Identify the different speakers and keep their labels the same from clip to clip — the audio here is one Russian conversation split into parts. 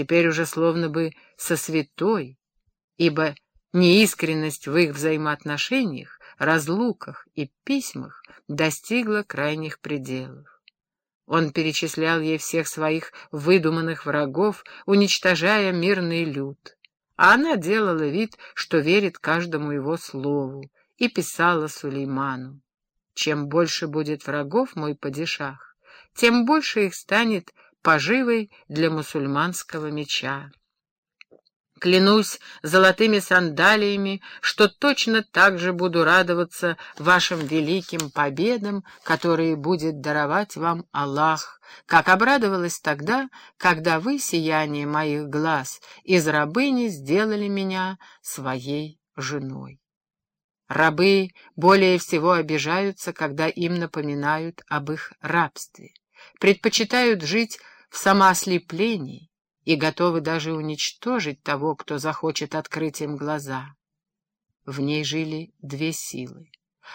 Speaker 1: теперь уже словно бы со святой, ибо неискренность в их взаимоотношениях, разлуках и письмах достигла крайних пределов. Он перечислял ей всех своих выдуманных врагов, уничтожая мирный люд. А она делала вид, что верит каждому его слову, и писала Сулейману. «Чем больше будет врагов, мой падишах, тем больше их станет поживой для мусульманского меча. Клянусь золотыми сандалиями, что точно так же буду радоваться вашим великим победам, которые будет даровать вам Аллах, как обрадовалась тогда, когда вы, сияние моих глаз, из рабыни сделали меня своей женой. Рабы более всего обижаются, когда им напоминают об их рабстве, предпочитают жить в самоослеплении, и готовы даже уничтожить того, кто захочет открыть им глаза. В ней жили две силы.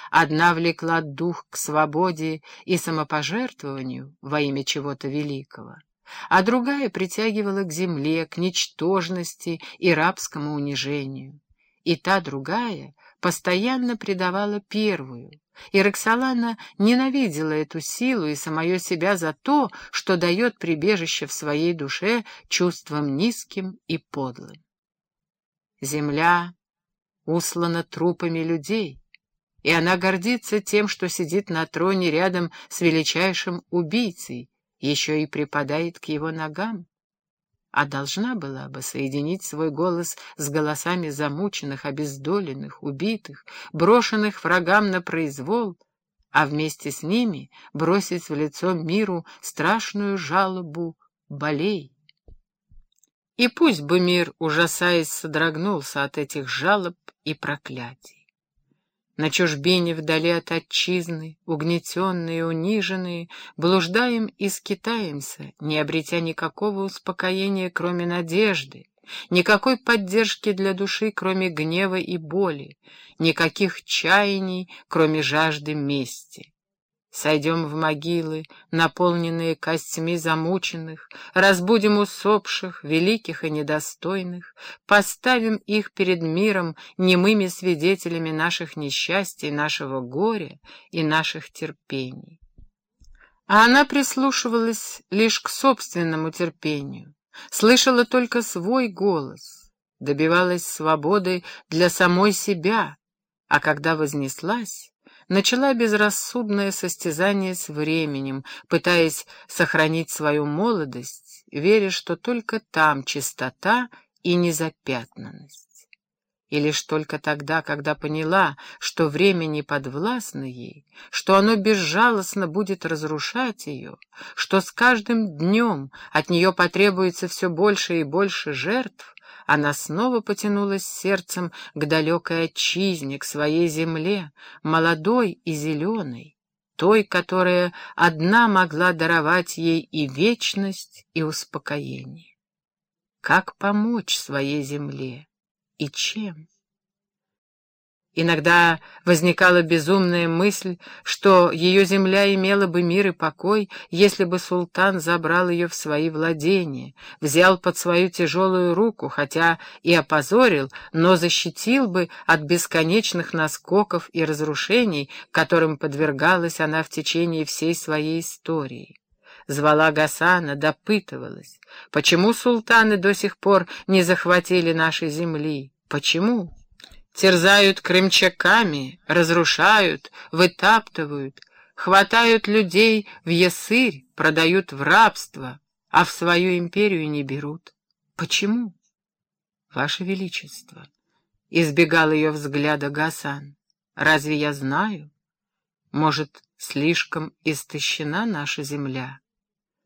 Speaker 1: Одна влекла дух к свободе и самопожертвованию во имя чего-то великого, а другая притягивала к земле, к ничтожности и рабскому унижению. И та другая постоянно предавала первую, и Роксолана ненавидела эту силу и самое себя за то, что дает прибежище в своей душе чувствам низким и подлым. Земля услана трупами людей, и она гордится тем, что сидит на троне рядом с величайшим убийцей, еще и припадает к его ногам а должна была бы соединить свой голос с голосами замученных, обездоленных, убитых, брошенных врагам на произвол, а вместе с ними бросить в лицо миру страшную жалобу болей. И пусть бы мир, ужасаясь, содрогнулся от этих жалоб и проклятий. На чужбине вдали от отчизны, угнетенные, униженные, блуждаем и скитаемся, не обретя никакого успокоения, кроме надежды, никакой поддержки для души, кроме гнева и боли, никаких чаяний, кроме жажды мести. Сойдем в могилы, наполненные костями замученных, разбудим усопших, великих и недостойных, поставим их перед миром немыми свидетелями наших несчастий, нашего горя и наших терпений. А она прислушивалась лишь к собственному терпению, слышала только свой голос, добивалась свободы для самой себя, а когда вознеслась, начала безрассудное состязание с временем, пытаясь сохранить свою молодость, веря, что только там чистота и незапятнанность. И лишь только тогда, когда поняла, что время не подвластно ей, что оно безжалостно будет разрушать ее, что с каждым днем от нее потребуется все больше и больше жертв, она снова потянулась сердцем к далекой отчизне, к своей земле, молодой и зеленой, той, которая одна могла даровать ей и вечность, и успокоение. Как помочь своей земле и чем? Иногда возникала безумная мысль, что ее земля имела бы мир и покой, если бы султан забрал ее в свои владения, взял под свою тяжелую руку, хотя и опозорил, но защитил бы от бесконечных наскоков и разрушений, которым подвергалась она в течение всей своей истории. Звала Гасана, допытывалась, почему султаны до сих пор не захватили нашей земли, почему? Терзают крымчаками, разрушают, вытаптывают, хватают людей в ясырь, продают в рабство, а в свою империю не берут. Почему? Ваше Величество, избегал ее взгляда Гасан, разве я знаю? Может, слишком истощена наша земля?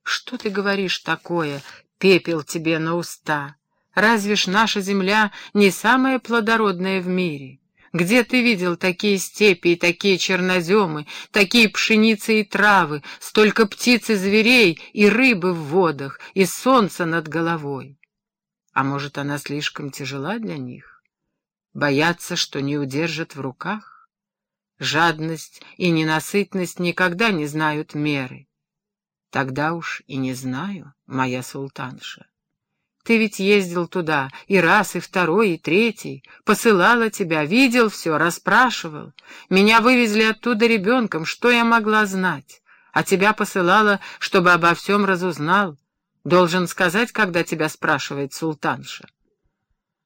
Speaker 1: Что ты говоришь такое, пепел тебе на уста? Разве ж наша земля не самая плодородная в мире? Где ты видел такие степи и такие черноземы, такие пшеницы и травы, столько птиц и зверей, и рыбы в водах, и солнца над головой? А может, она слишком тяжела для них? Боятся, что не удержат в руках? Жадность и ненасытность никогда не знают меры. Тогда уж и не знаю, моя султанша. Ты ведь ездил туда и раз, и второй, и третий. Посылала тебя, видел все, расспрашивал. Меня вывезли оттуда ребенком, что я могла знать? А тебя посылала, чтобы обо всем разузнал. Должен сказать, когда тебя спрашивает султанша.